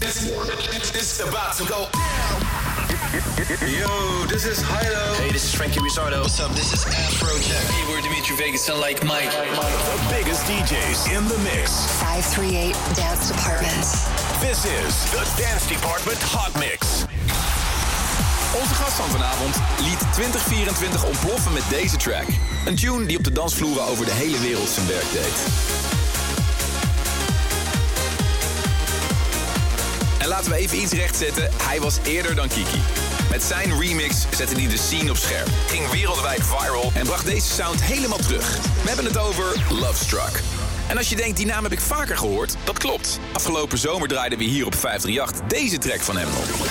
It's about to go Yo, this is Hilo. Hey, this is Frankie Rizzardo. What's up? This is Afrojack. Hey, we're Dimitri Vegas and like Mike. The biggest DJs in the mix. 538 Dance Department. This is the Dance Department Hot Mix. Onze gast van vanavond liet 2024 ontploffen met deze track. Een tune die op de dansvloeren over de hele wereld zijn werk deed. En laten we even iets rechtzetten, hij was eerder dan Kiki. Met zijn remix zette hij de scene op scherp, ging wereldwijd viral en bracht deze sound helemaal terug. We hebben het over Love Struck. En als je denkt, die naam heb ik vaker gehoord, dat klopt. Afgelopen zomer draaiden we hier op 538 deze track van hem nog.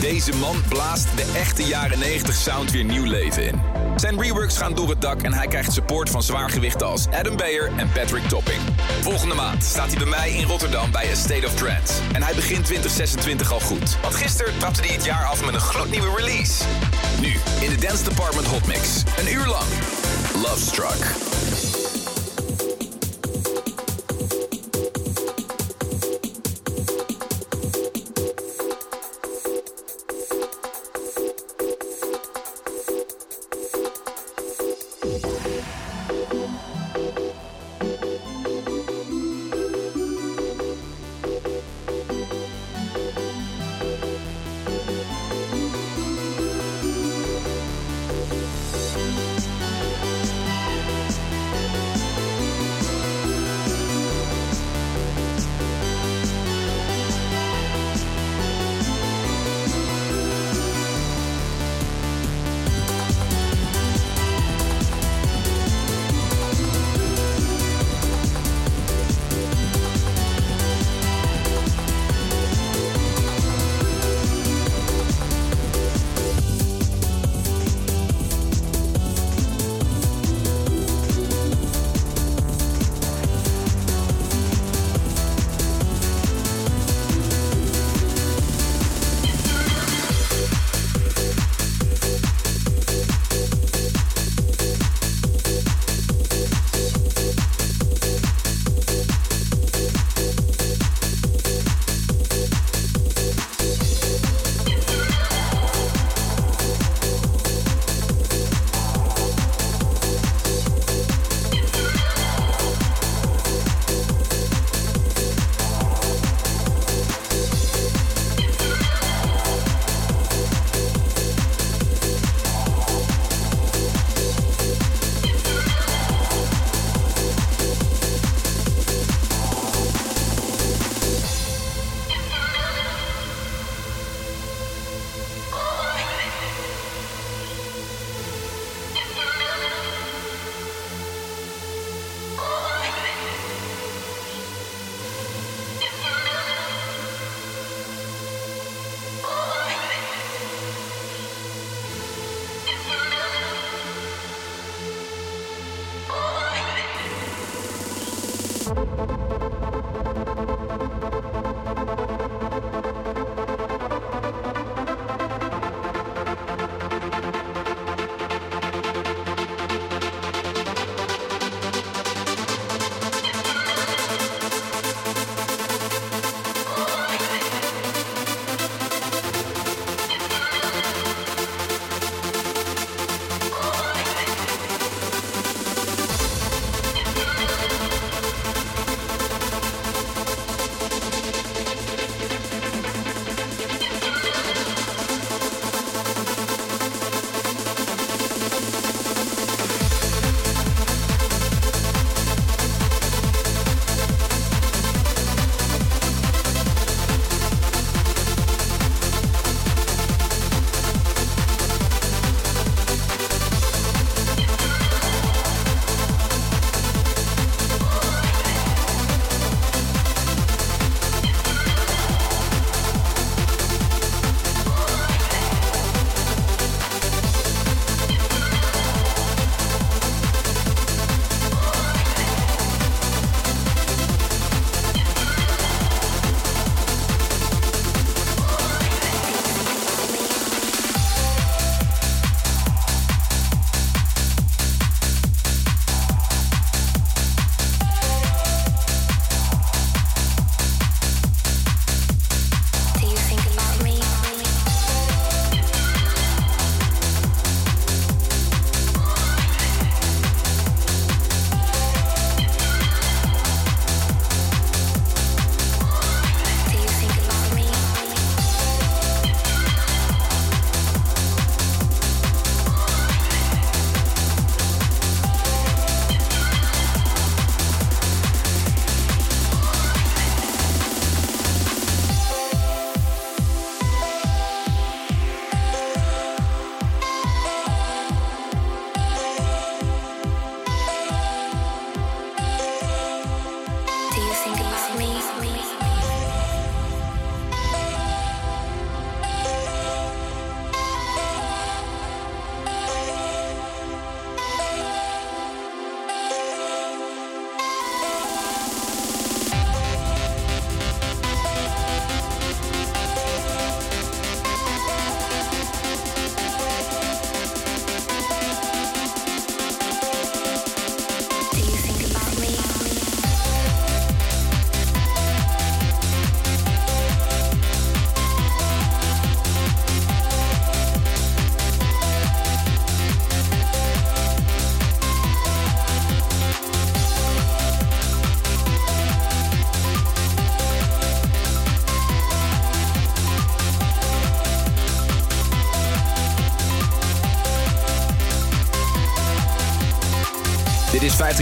Deze man blaast de echte jaren 90 sound weer nieuw leven in. Zijn reworks gaan door het dak en hij krijgt support van zwaargewichten als Adam Beyer en Patrick Topping. Volgende maand staat hij bij mij in Rotterdam bij A State of Trance. En hij begint 2026 al goed. Want gisteren trapte hij het jaar af met een gloednieuwe release. Nu in de Dance Department Hot Mix. Een uur lang. Love Struck.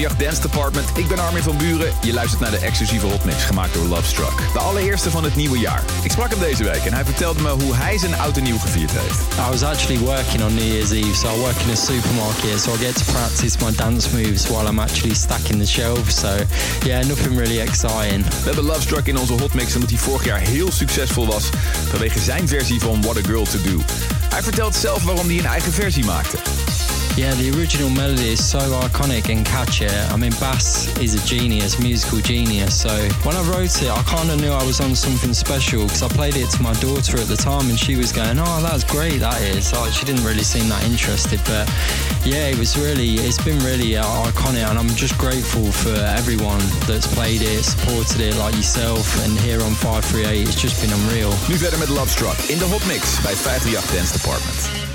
538 Dance Department. Ik ben Armin van Buren. Je luistert naar de exclusieve hotmix gemaakt door Love Struck. De allereerste van het nieuwe jaar. Ik sprak hem deze week en hij vertelde me hoe hij zijn oud en nieuw gevierd heeft. I was actually working on New Year's Eve, so I work in a supermarket, so I get to practice my dance moves while I'm actually stacking the shelves. So yeah, nothing really exciting. We hebben Love Struck in onze hotmix omdat hij vorig jaar heel succesvol was vanwege zijn versie van What a Girl to Do. Hij vertelt zelf waarom hij een eigen versie maakte. Yeah, the original melody is so iconic and catchy. I mean, Bass is a genius, musical genius. So when I wrote it, I kind of knew I was on something special because I played it to my daughter at the time and she was going, "Oh, that's great, that is." Like, she didn't really seem that interested, but yeah, it was really, it's been really uh, iconic, and I'm just grateful for everyone that's played it, supported it, like yourself, and here on 538, it's just been unreal. Nu verder met Love Struck in de hotmix bij 538 Dance Department.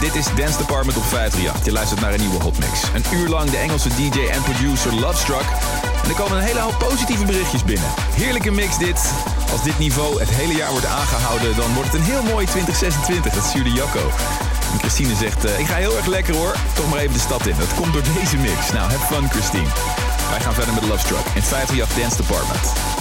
Dit is Dance Department op 538. Je luistert naar een nieuwe hotmix. Een uur lang de Engelse DJ en producer Lovestruck. En er komen een hele hoop positieve berichtjes binnen. Heerlijke mix dit. Als dit niveau het hele jaar wordt aangehouden, dan wordt het een heel mooi 2026. Dat is Jacco. En Christine zegt, uh, ik ga heel erg lekker hoor. Toch maar even de stad in. Dat komt door deze mix. Nou, have fun Christine. Wij gaan verder met Lovestruck in 538 Dance Department.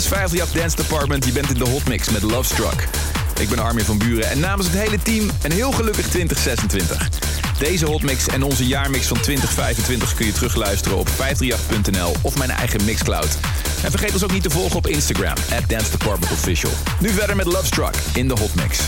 Is 538 Dance Department. Je bent in de Hotmix met Love Struck. Ik ben Armin van Buren en namens het hele team een heel gelukkig 2026. Deze Hotmix en onze jaarmix van 2025 kun je terugluisteren op 538.nl of mijn eigen Mixcloud. En vergeet ons ook niet te volgen op Instagram, at Dance Department Official. Nu verder met Love Struck in de Hotmix.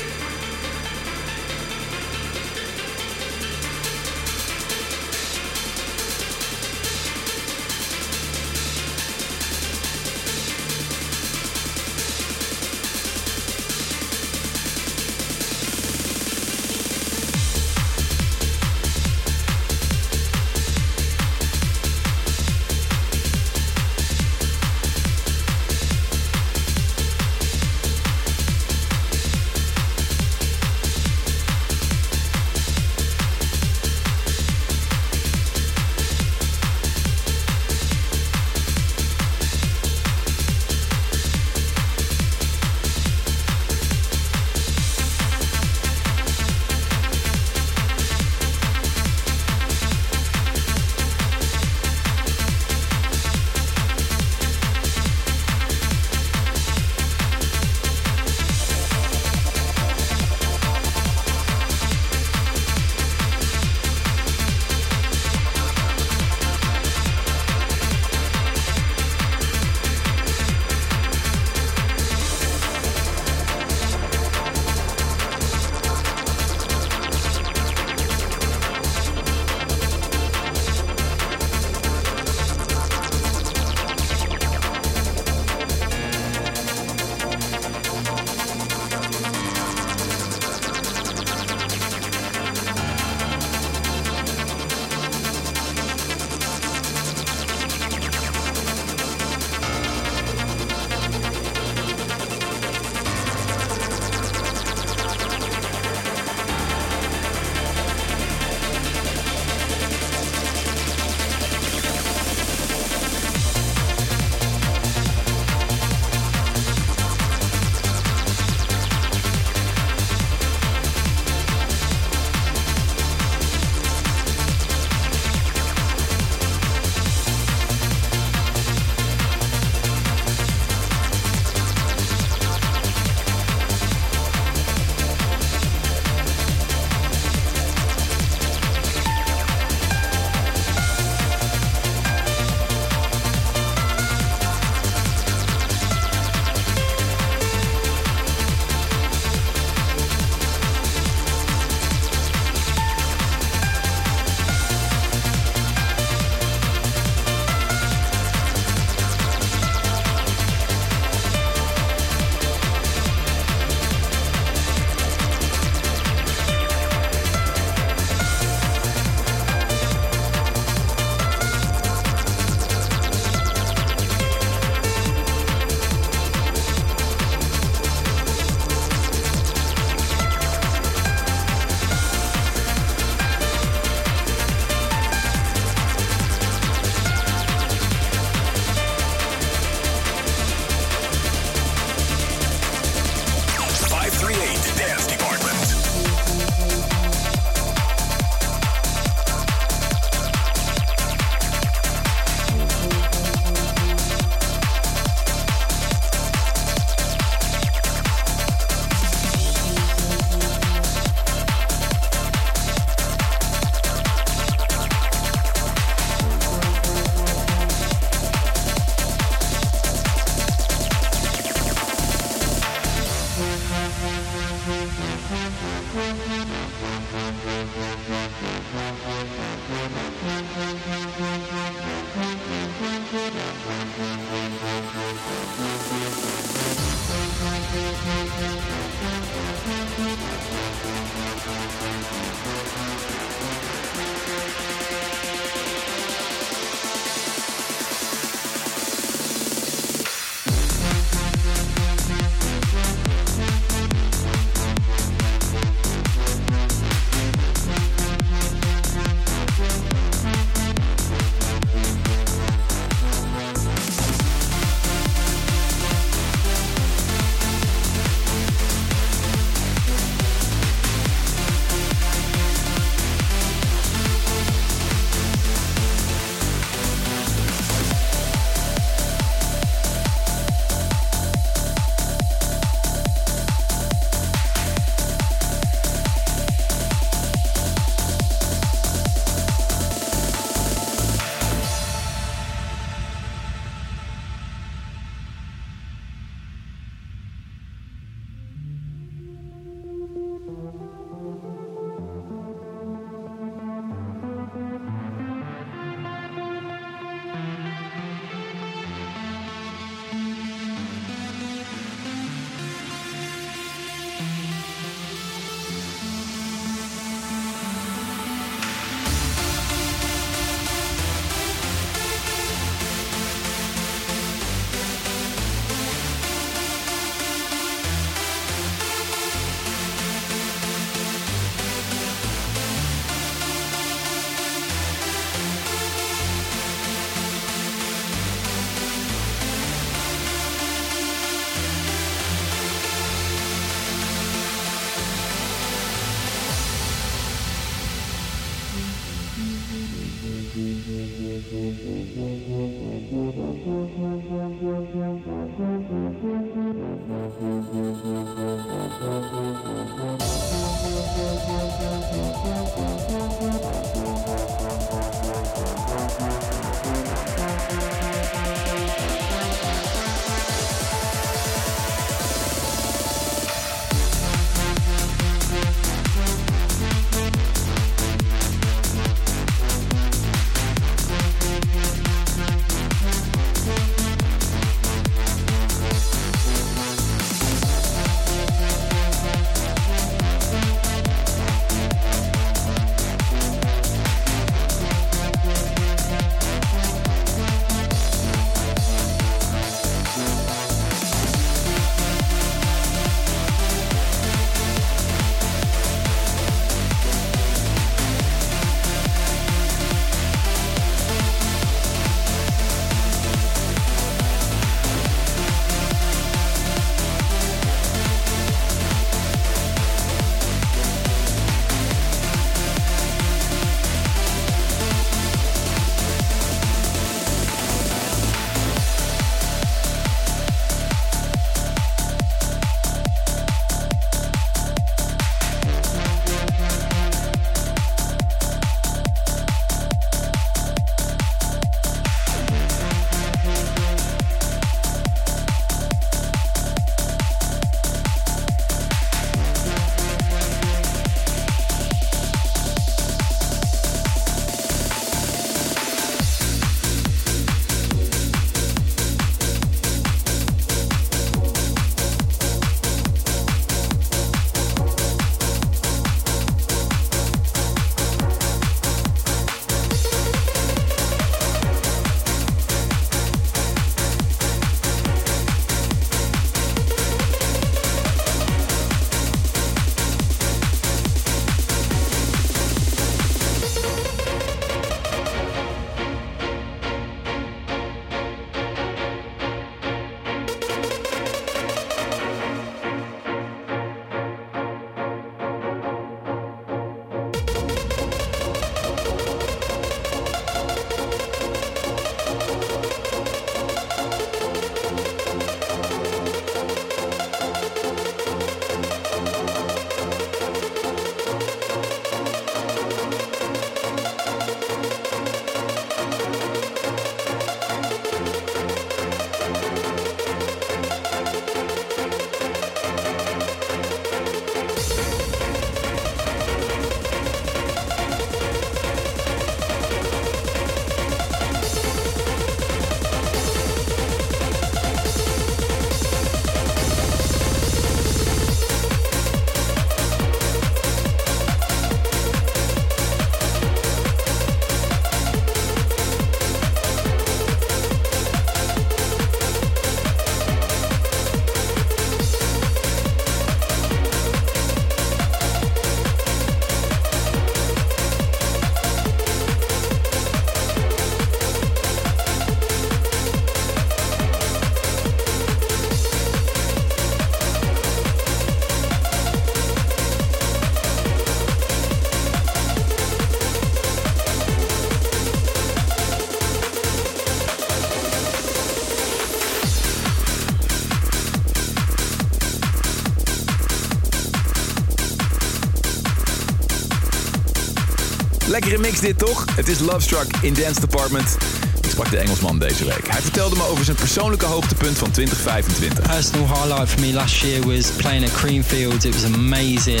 Lekkere mix dit toch? Het is Love Struck in Dance Department. Ik sprak de Engelsman deze week. Hij vertelde me over zijn persoonlijke hoogtepunt van 2025. Personal highlight for me last year was playing at Creamfields. It was amazing.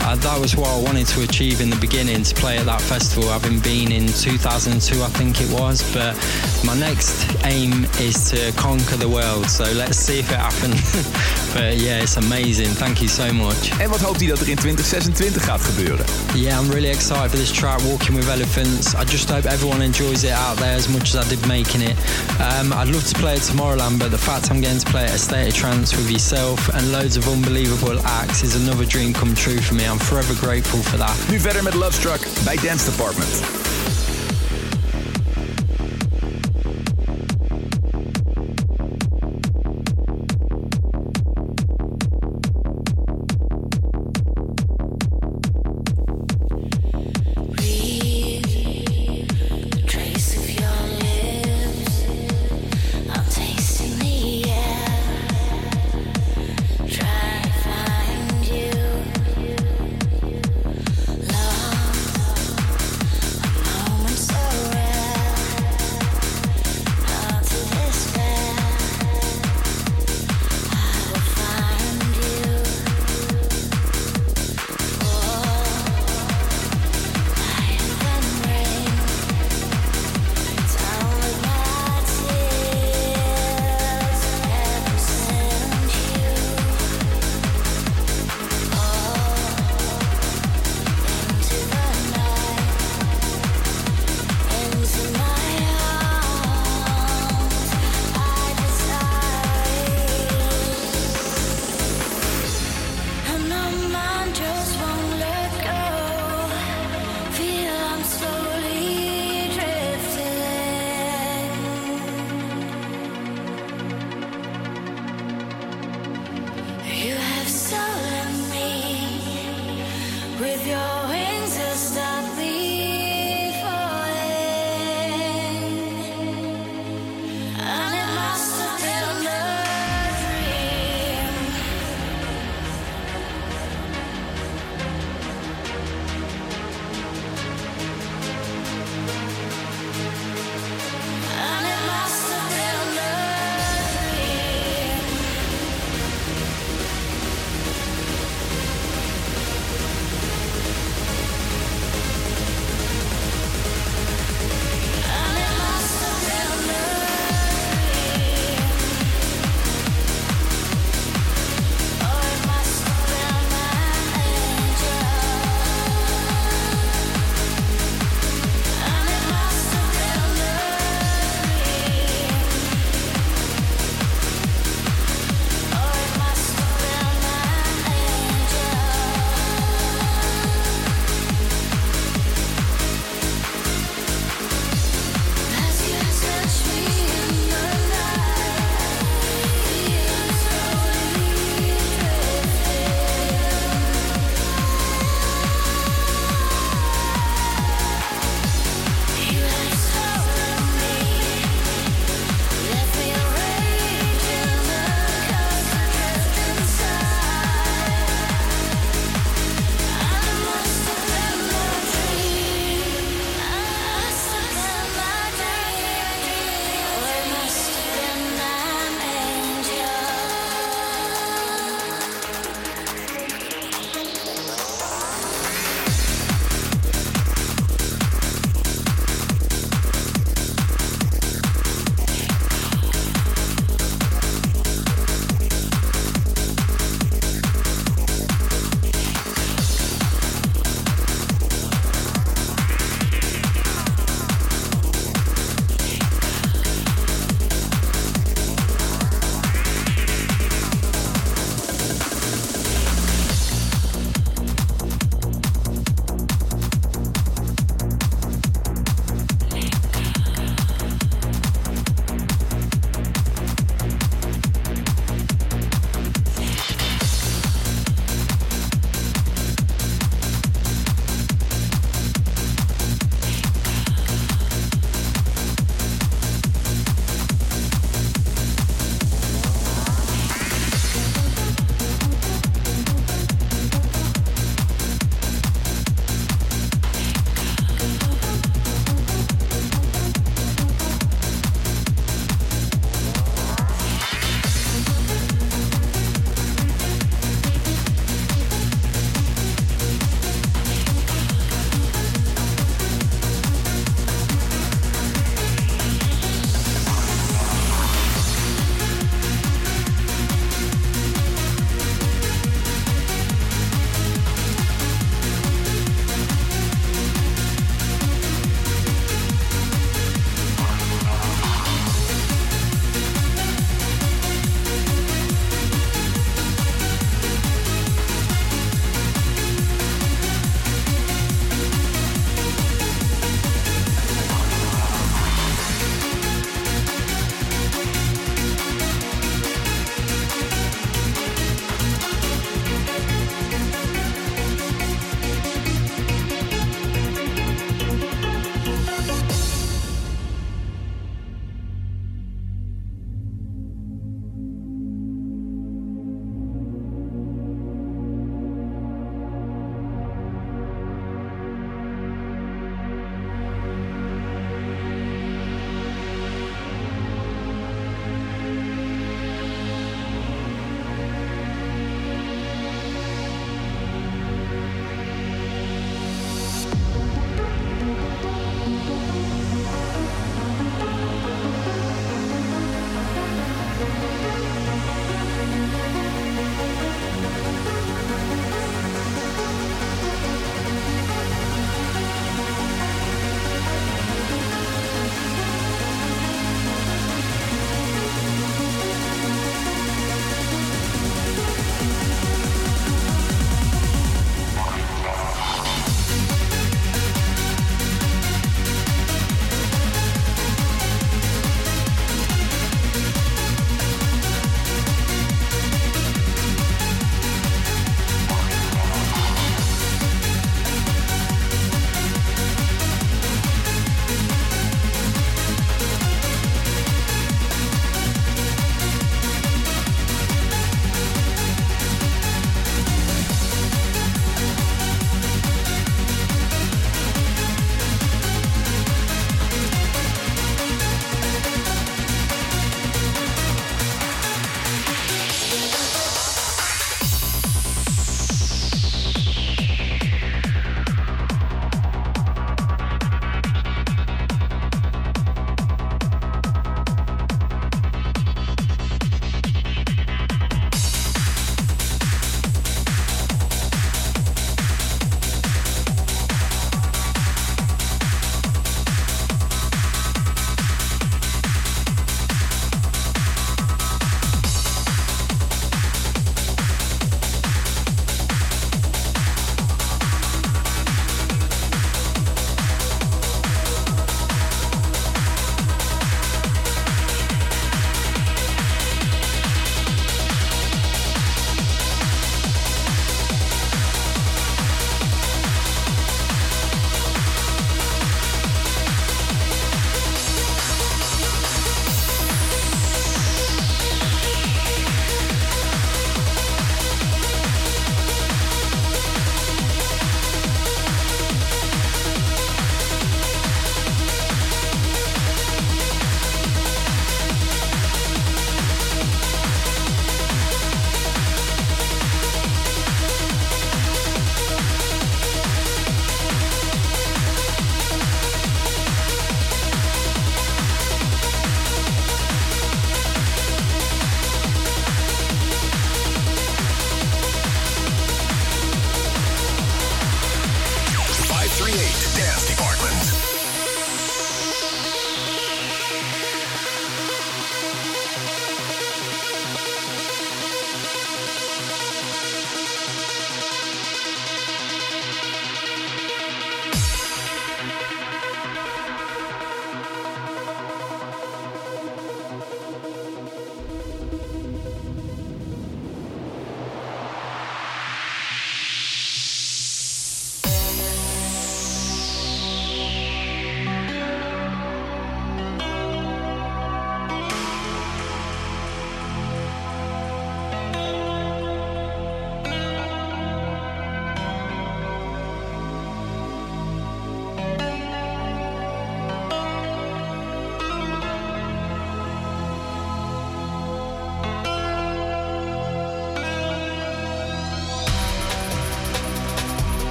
Uh, that was what I wanted to achieve in the beginning to play at that festival, having been in 2002, I think it was. But my next aim is to conquer the world. So let's see if it happens. but yeah, it's amazing. Thank you so much. En wat hoopt hij dat er in 2026 gaat gebeuren? Yeah, I'm really excited for this track, Walking with Elephants. I just hope everyone enjoys it out there as much as I did making it. Um, I'd love to play it Tomorrowland, but the fact I'm getting to play it at State of Trance with yourself and loads of unbelievable acts is another dream come true for me. I'm forever grateful for that. Nu verder met Love Struck bij Dance Department. with your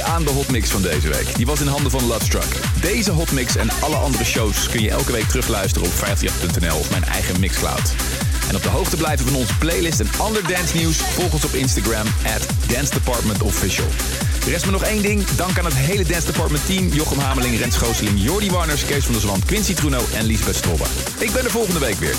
aan de hotmix van deze week. Die was in handen van Lovestruck. Deze hotmix en alle andere shows kun je elke week terugluisteren op 538.nl of mijn eigen Mixcloud. En op de hoogte blijven van onze playlist en ander dance nieuws, volg ons op Instagram at Dance Department Official. Rest me nog één ding. Dank aan het hele Dance Department team. Jochem Hameling, Rens Gooseling, Jordi Warners, Kees van der Zwant, Quincy Truno en Liesbeth Strobbe. Ik ben er volgende week weer.